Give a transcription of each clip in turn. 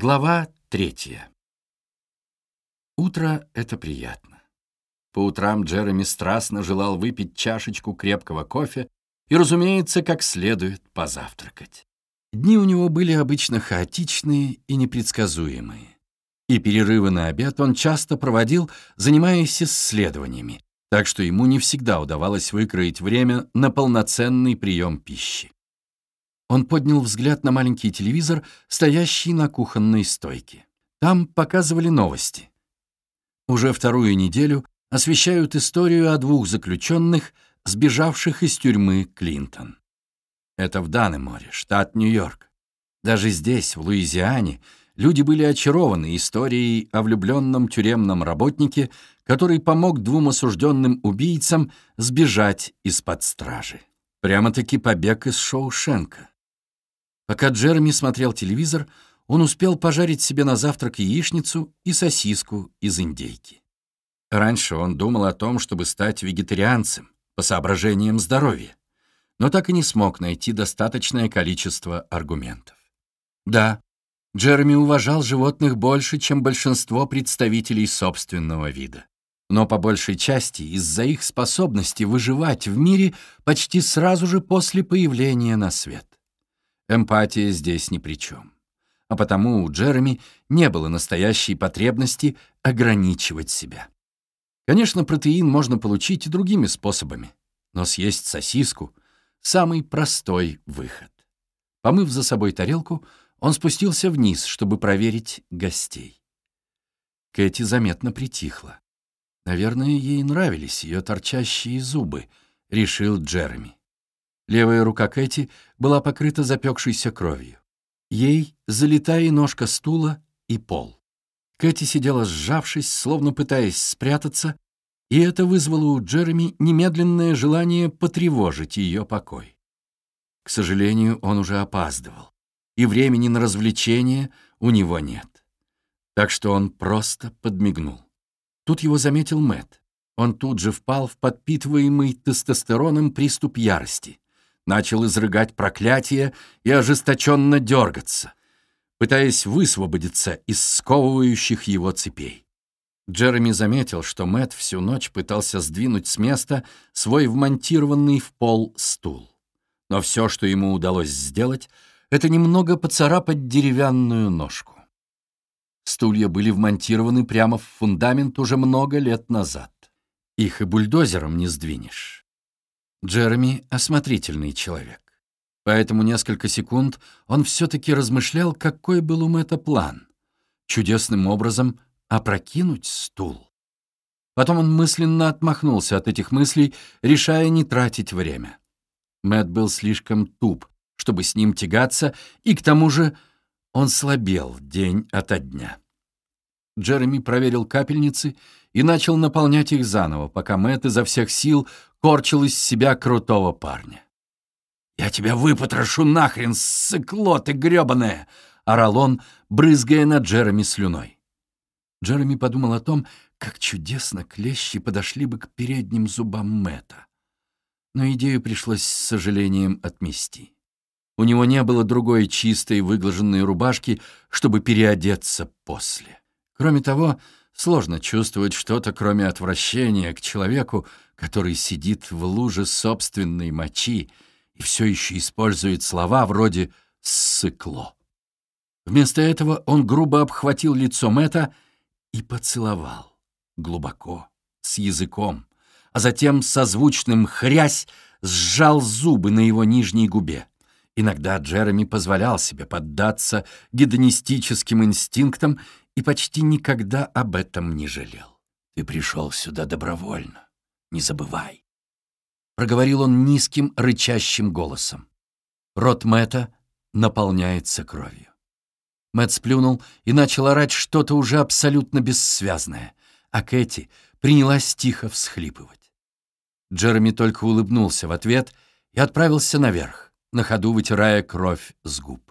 Глава третья. Утро — это приятно. По утрам Джереми страстно желал выпить чашечку крепкого кофе и, разумеется, как следует позавтракать. Дни у него были обычно хаотичные и непредсказуемые. И перерывы на обед он часто проводил, занимаясь исследованиями, так что ему не всегда удавалось выкроить время на полноценный прием пищи. Он поднял взгляд на маленький телевизор, стоящий на кухонной стойке. Там показывали новости. Уже вторую неделю освещают историю о двух заключенных, сбежавших из тюрьмы Клинтон. Это в Данеморе, штат Нью-Йорк. Даже здесь, в Луизиане, люди были очарованы историей о влюбленном тюремном работнике, который помог двум осужденным убийцам сбежать из-под стражи. Прямо-таки побег из Шоушенка. Пока Джереми смотрел телевизор, он успел пожарить себе на завтрак яичницу и сосиску из индейки. Раньше он думал о том, чтобы стать вегетарианцем, по соображениям здоровья, но так и не смог найти достаточное количество аргументов. Да, Джереми уважал животных больше, чем большинство представителей собственного вида. Но по большей части из-за их способности выживать в мире почти сразу же после появления на свет. Эмпатия здесь ни при чем. А потому у Джереми не было настоящей потребности ограничивать себя. Конечно, протеин можно получить и другими способами, но съесть сосиску — самый простой выход. Помыв за собой тарелку, он спустился вниз, чтобы проверить гостей. Кэти заметно притихла. Наверное, ей нравились ее торчащие зубы, решил Джереми. Левая рука Кэти была покрыта запекшейся кровью. Ей залита и ножка стула, и пол. Кэти сидела сжавшись, словно пытаясь спрятаться, и это вызвало у Джереми немедленное желание потревожить ее покой. К сожалению, он уже опаздывал, и времени на развлечения у него нет. Так что он просто подмигнул. Тут его заметил Мэт. Он тут же впал в подпитываемый тестостероном приступ ярости начал изрыгать проклятие и ожесточенно дергаться, пытаясь высвободиться из сковывающих его цепей. Джереми заметил, что Мэт всю ночь пытался сдвинуть с места свой вмонтированный в пол стул. Но все, что ему удалось сделать, это немного поцарапать деревянную ножку. Стулья были вмонтированы прямо в фундамент уже много лет назад. Их и бульдозером не сдвинешь. Джереми — осмотрительный человек. Поэтому несколько секунд он все-таки размышлял, какой был у Мэтта план. Чудесным образом опрокинуть стул. Потом он мысленно отмахнулся от этих мыслей, решая не тратить время. Мэтт был слишком туп, чтобы с ним тягаться, и к тому же он слабел день ото дня. Джереми проверил капельницы и начал наполнять их заново, пока Мэтт изо всех сил корчил из себя крутого парня. «Я тебя выпотрошу нахрен, сыкло ты грёбаное!» — орал он, брызгая на Джереми слюной. Джереми подумал о том, как чудесно клещи подошли бы к передним зубам Мэтта. Но идею пришлось с сожалением отмести. У него не было другой чистой выглаженной рубашки, чтобы переодеться после. Кроме того, сложно чувствовать что-то, кроме отвращения к человеку, который сидит в луже собственной мочи и все еще использует слова вроде «ссыкло». Вместо этого он грубо обхватил лицо Мэтта и поцеловал, глубоко, с языком, а затем созвучным «хрясь» сжал зубы на его нижней губе. Иногда Джереми позволял себе поддаться гедонистическим инстинктам и почти никогда об этом не жалел. «Ты пришел сюда добровольно. Не забывай», — проговорил он низким, рычащим голосом. Рот Мэтта наполняется кровью. Мэтт сплюнул и начал орать что-то уже абсолютно бессвязное, а Кэти принялась тихо всхлипывать. Джереми только улыбнулся в ответ и отправился наверх, на ходу вытирая кровь с губ.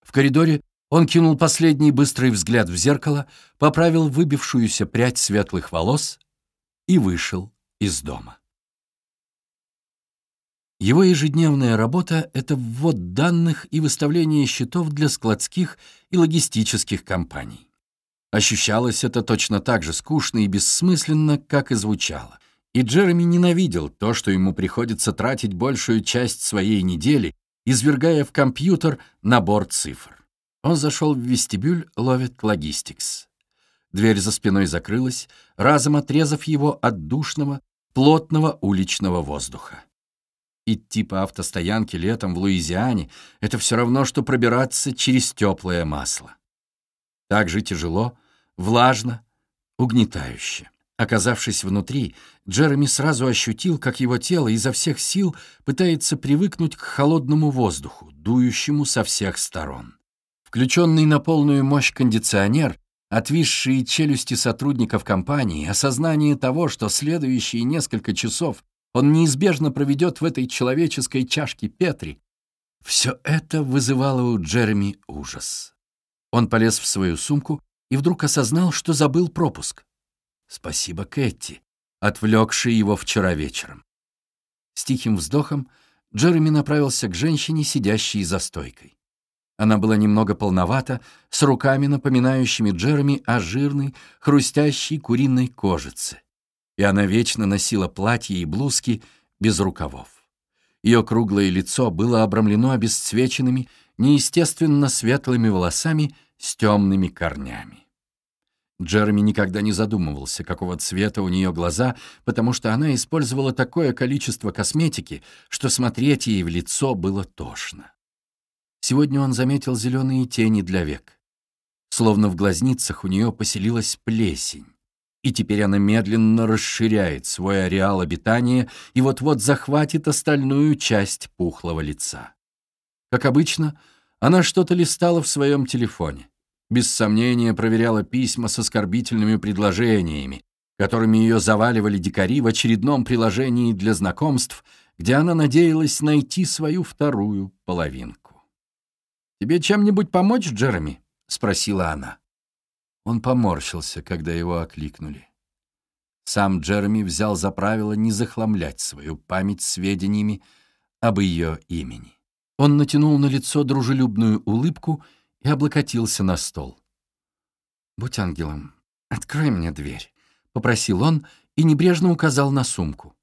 В коридоре он кинул последний быстрый взгляд в зеркало, поправил выбившуюся прядь светлых волос и вышел из дома. Его ежедневная работа — это ввод данных и выставление счетов для складских и логистических компаний. Ощущалось это точно так же скучно и бессмысленно, как и звучало. И Джереми ненавидел то, что ему приходится тратить большую часть своей недели, извергая в компьютер набор цифр. Он зашел в вестибюль Ловит Логистикс. Дверь за спиной закрылась, разом отрезав его от душного, плотного уличного воздуха. Идти по автостоянке летом в Луизиане — это все равно, что пробираться через теплое масло. Так же тяжело, влажно, угнетающе. Оказавшись внутри, Джереми сразу ощутил, как его тело изо всех сил пытается привыкнуть к холодному воздуху, дующему со всех сторон. Включенный на полную мощь кондиционер Отвисшие челюсти сотрудников компании, осознание того, что следующие несколько часов он неизбежно проведет в этой человеческой чашке Петри, все это вызывало у Джереми ужас. Он полез в свою сумку и вдруг осознал, что забыл пропуск. Спасибо Кэти, отвлекшей его вчера вечером. С тихим вздохом Джереми направился к женщине, сидящей за стойкой. Она была немного полновата, с руками, напоминающими Джереми о жирной, хрустящей куриной кожице. И она вечно носила платья и блузки без рукавов. Ее круглое лицо было обрамлено обесцвеченными, неестественно светлыми волосами с темными корнями. Джереми никогда не задумывался, какого цвета у нее глаза, потому что она использовала такое количество косметики, что смотреть ей в лицо было тошно. Сегодня он заметил зеленые тени для век. Словно в глазницах у нее поселилась плесень. И теперь она медленно расширяет свой ареал обитания и вот-вот захватит остальную часть пухлого лица. Как обычно, она что-то листала в своем телефоне. Без сомнения проверяла письма с оскорбительными предложениями, которыми ее заваливали дикари в очередном приложении для знакомств, где она надеялась найти свою вторую половинку. «Тебе чем-нибудь помочь, Джереми?» — спросила она. Он поморщился, когда его окликнули. Сам Джереми взял за правило не захламлять свою память сведениями об ее имени. Он натянул на лицо дружелюбную улыбку и облокотился на стол. «Будь ангелом, открой мне дверь», — попросил он и небрежно указал на сумку.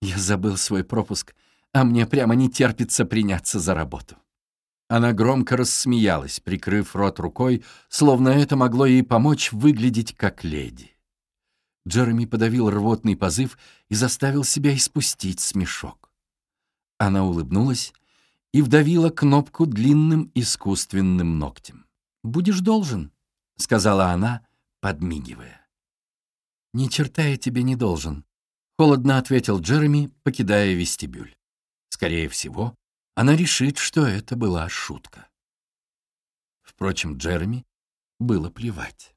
«Я забыл свой пропуск, а мне прямо не терпится приняться за работу». Она громко рассмеялась, прикрыв рот рукой, словно это могло ей помочь выглядеть как леди. Джереми подавил рвотный позыв и заставил себя испустить смешок. Она улыбнулась и вдавила кнопку длинным искусственным ногтем. «Будешь должен», — сказала она, подмигивая. «Ни черта я тебе не должен», — холодно ответил Джереми, покидая вестибюль. Скорее всего, она решит, что это была шутка. Впрочем, Джереми было плевать.